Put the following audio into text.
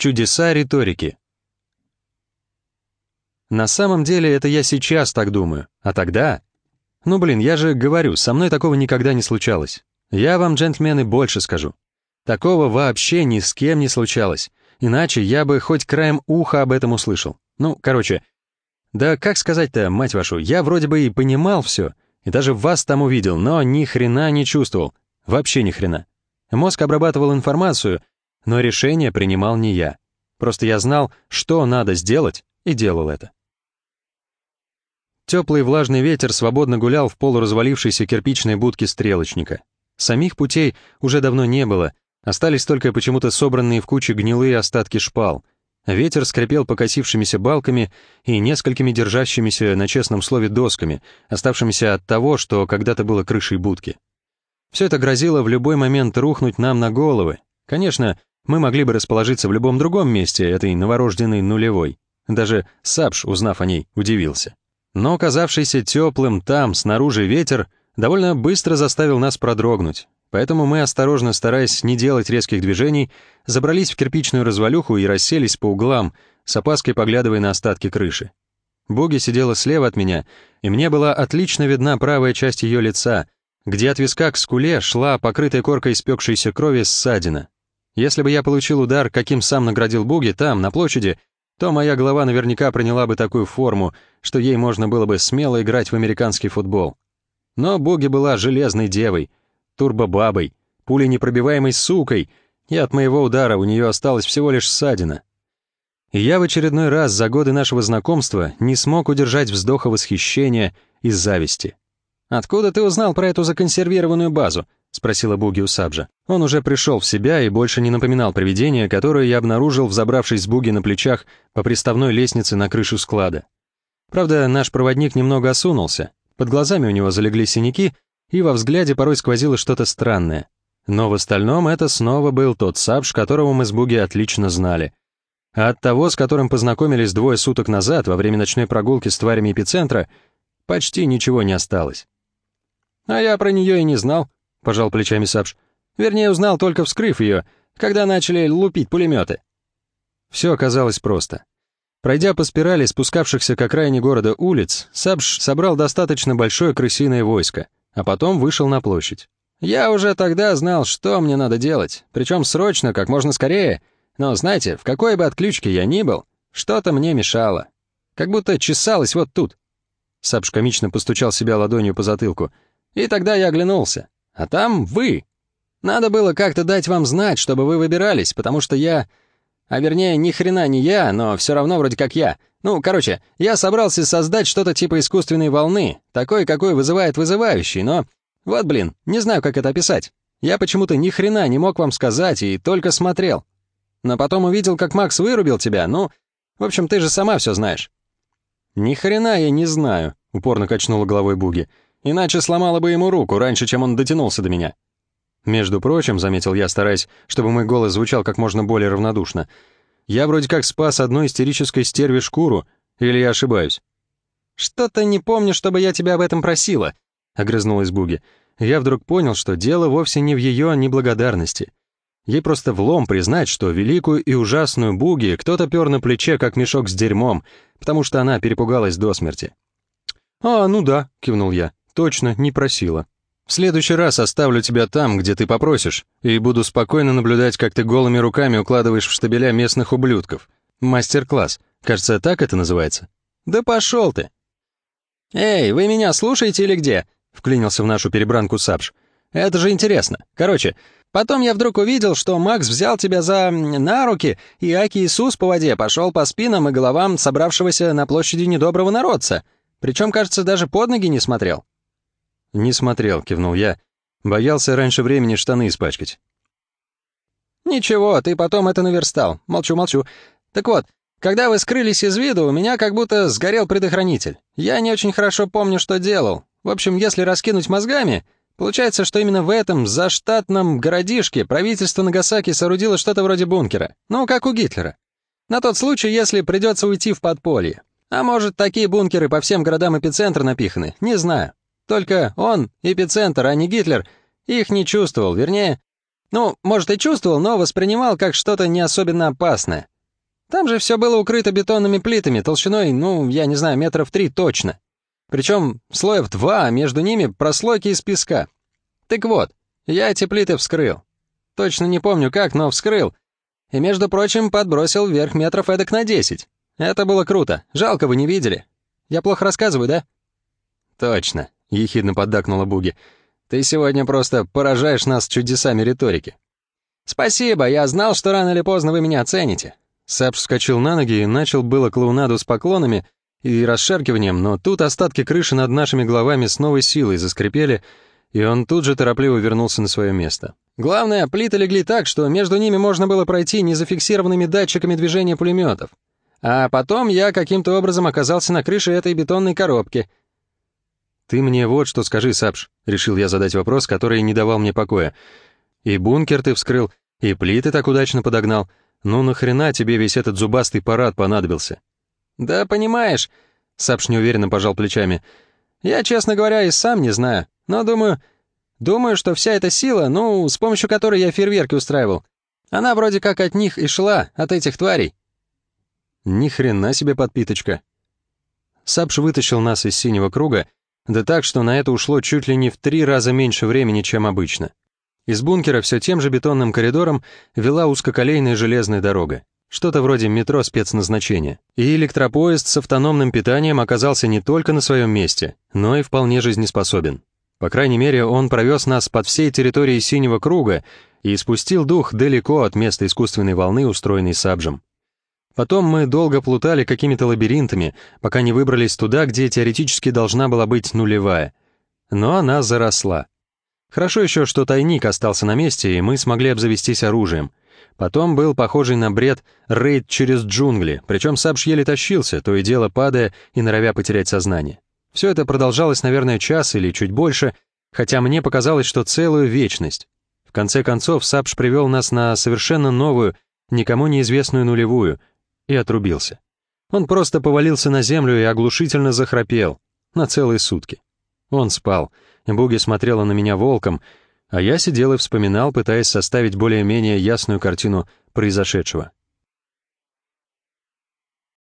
Чудеса риторики. На самом деле это я сейчас так думаю, а тогда... Ну блин, я же говорю, со мной такого никогда не случалось. Я вам, джентльмены, больше скажу. Такого вообще ни с кем не случалось, иначе я бы хоть краем уха об этом услышал. Ну, короче, да как сказать-то, мать вашу, я вроде бы и понимал все, и даже вас там увидел, но ни хрена не чувствовал. Вообще ни хрена. Мозг обрабатывал информацию, но решение принимал не я. Просто я знал, что надо сделать, и делал это. Теплый влажный ветер свободно гулял в полуразвалившейся кирпичной будке стрелочника. Самих путей уже давно не было, остались только почему-то собранные в кучу гнилые остатки шпал. Ветер скрипел покосившимися балками и несколькими держащимися на честном слове досками, оставшимися от того, что когда-то было крышей будки. Все это грозило в любой момент рухнуть нам на головы. Конечно, мы могли бы расположиться в любом другом месте этой новорожденной нулевой. Даже Сапш, узнав о ней, удивился. Но оказавшийся теплым там, снаружи ветер, довольно быстро заставил нас продрогнуть. Поэтому мы, осторожно стараясь не делать резких движений, забрались в кирпичную развалюху и расселись по углам, с опаской поглядывая на остатки крыши. Буги сидела слева от меня, и мне была отлично видна правая часть ее лица, где от виска к скуле шла покрытая коркой испекшейся крови ссадина. Если бы я получил удар, каким сам наградил Буги, там, на площади, то моя голова наверняка приняла бы такую форму, что ей можно было бы смело играть в американский футбол. Но Буги была железной девой, турбобабой, пуленепробиваемой сукой, и от моего удара у нее осталось всего лишь ссадина. И я в очередной раз за годы нашего знакомства не смог удержать вздоха восхищения и зависти. «Откуда ты узнал про эту законсервированную базу?» — спросила Буги у Сабжа. Он уже пришел в себя и больше не напоминал привидение, которое я обнаружил, взобравшись с Буги на плечах по приставной лестнице на крышу склада. Правда, наш проводник немного осунулся, под глазами у него залегли синяки, и во взгляде порой сквозило что-то странное. Но в остальном это снова был тот Сабж, которого мы с Буги отлично знали. А от того, с которым познакомились двое суток назад во время ночной прогулки с тварями эпицентра, почти ничего не осталось. «А я про нее и не знал», — пожал плечами Сапш. «Вернее, узнал, только вскрыв ее, когда начали лупить пулеметы». Все оказалось просто. Пройдя по спирали спускавшихся к окраине города улиц, Сабш собрал достаточно большое крысиное войско, а потом вышел на площадь. «Я уже тогда знал, что мне надо делать, причем срочно, как можно скорее, но, знаете, в какой бы отключке я ни был, что-то мне мешало. Как будто чесалось вот тут». Сабш комично постучал себя ладонью по затылку — и тогда я оглянулся. А там вы. Надо было как-то дать вам знать, чтобы вы выбирались, потому что я... А вернее, ни хрена не я, но все равно вроде как я. Ну, короче, я собрался создать что-то типа искусственной волны, такой, какой вызывает вызывающий, но... Вот, блин, не знаю, как это описать. Я почему-то ни хрена не мог вам сказать и только смотрел. Но потом увидел, как Макс вырубил тебя, ну... В общем, ты же сама все знаешь. «Ни хрена я не знаю», — упорно качнула головой Буги иначе сломала бы ему руку раньше, чем он дотянулся до меня. Между прочим, заметил я, стараясь, чтобы мой голос звучал как можно более равнодушно, я вроде как спас одной истерической стерве шкуру, или я ошибаюсь? «Что-то не помню, чтобы я тебя об этом просила», — огрызнулась Буги. Я вдруг понял, что дело вовсе не в ее неблагодарности. Ей просто влом признать, что великую и ужасную Буги кто-то пер на плече, как мешок с дерьмом, потому что она перепугалась до смерти. «А, ну да», — кивнул я. Точно, не просила. В следующий раз оставлю тебя там, где ты попросишь, и буду спокойно наблюдать, как ты голыми руками укладываешь в штабеля местных ублюдков. Мастер-класс. Кажется, так это называется. Да пошел ты. Эй, вы меня слушаете или где? Вклинился в нашу перебранку Сапш. Это же интересно. Короче, потом я вдруг увидел, что Макс взял тебя за... на руки, и Аки Иисус по воде пошел по спинам и головам собравшегося на площади недоброго народца. Причем, кажется, даже под ноги не смотрел. «Не смотрел», — кивнул я. «Боялся раньше времени штаны испачкать». «Ничего, ты потом это наверстал. Молчу, молчу. Так вот, когда вы скрылись из виду, у меня как будто сгорел предохранитель. Я не очень хорошо помню, что делал. В общем, если раскинуть мозгами, получается, что именно в этом заштатном городишке правительство Нагасаки соорудило что-то вроде бункера. Ну, как у Гитлера. На тот случай, если придется уйти в подполье. А может, такие бункеры по всем городам эпицентра напиханы, не знаю. Только он, эпицентр, а не Гитлер, их не чувствовал, вернее, Ну, может, и чувствовал, но воспринимал как что-то не особенно опасное. Там же все было укрыто бетонными плитами, толщиной, ну, я не знаю, метров три точно. Причем слоев два, а между ними прослойки из песка. Так вот, я эти плиты вскрыл. Точно не помню как, но вскрыл. И, между прочим, подбросил вверх метров эдак на десять. Это было круто. Жалко, вы не видели. Я плохо рассказываю, да? Точно, — ехидно поддакнула Буги. Ты сегодня просто поражаешь нас чудесами риторики. Спасибо, я знал, что рано или поздно вы меня оцените. Сапш вскочил на ноги и начал было клоунаду с поклонами и расшаркиванием, но тут остатки крыши над нашими головами с новой силой заскрипели, и он тут же торопливо вернулся на свое место. Главное, плиты легли так, что между ними можно было пройти незафиксированными датчиками движения пулеметов. А потом я каким-то образом оказался на крыше этой бетонной коробки. «Ты мне вот что скажи, Сапш», — решил я задать вопрос, который не давал мне покоя. «И бункер ты вскрыл, и плиты так удачно подогнал. Ну нахрена тебе весь этот зубастый парад понадобился?» «Да понимаешь», — Сапш неуверенно пожал плечами, — «я, честно говоря, и сам не знаю, но думаю, Думаю, что вся эта сила, ну, с помощью которой я фейерверки устраивал, она вроде как от них и шла, от этих тварей. Ни хрена себе подпиточка. Сапш вытащил нас из синего круга, да так, что на это ушло чуть ли не в три раза меньше времени, чем обычно. Из бункера все тем же бетонным коридором вела узкоколейная железная дорога. Что-то вроде метро спецназначения. И электропоезд с автономным питанием оказался не только на своем месте, но и вполне жизнеспособен. По крайней мере, он провез нас под всей территорией Синего Круга и спустил дух далеко от места искусственной волны, устроенной Сабжем. Потом мы долго плутали какими-то лабиринтами, пока не выбрались туда, где теоретически должна была быть нулевая. Но она заросла. Хорошо еще, что тайник остался на месте, и мы смогли обзавестись оружием. Потом был похожий на бред рейд через джунгли, причем Сабж еле тащился, то и дело падая и норовя потерять сознание. Все это продолжалось, наверное, час или чуть больше, хотя мне показалось, что целую вечность. В конце концов, Сапш привел нас на совершенно новую, никому неизвестную нулевую, и отрубился. Он просто повалился на землю и оглушительно захрапел. На целые сутки. Он спал, Буги смотрела на меня волком, а я сидел и вспоминал, пытаясь составить более-менее ясную картину произошедшего.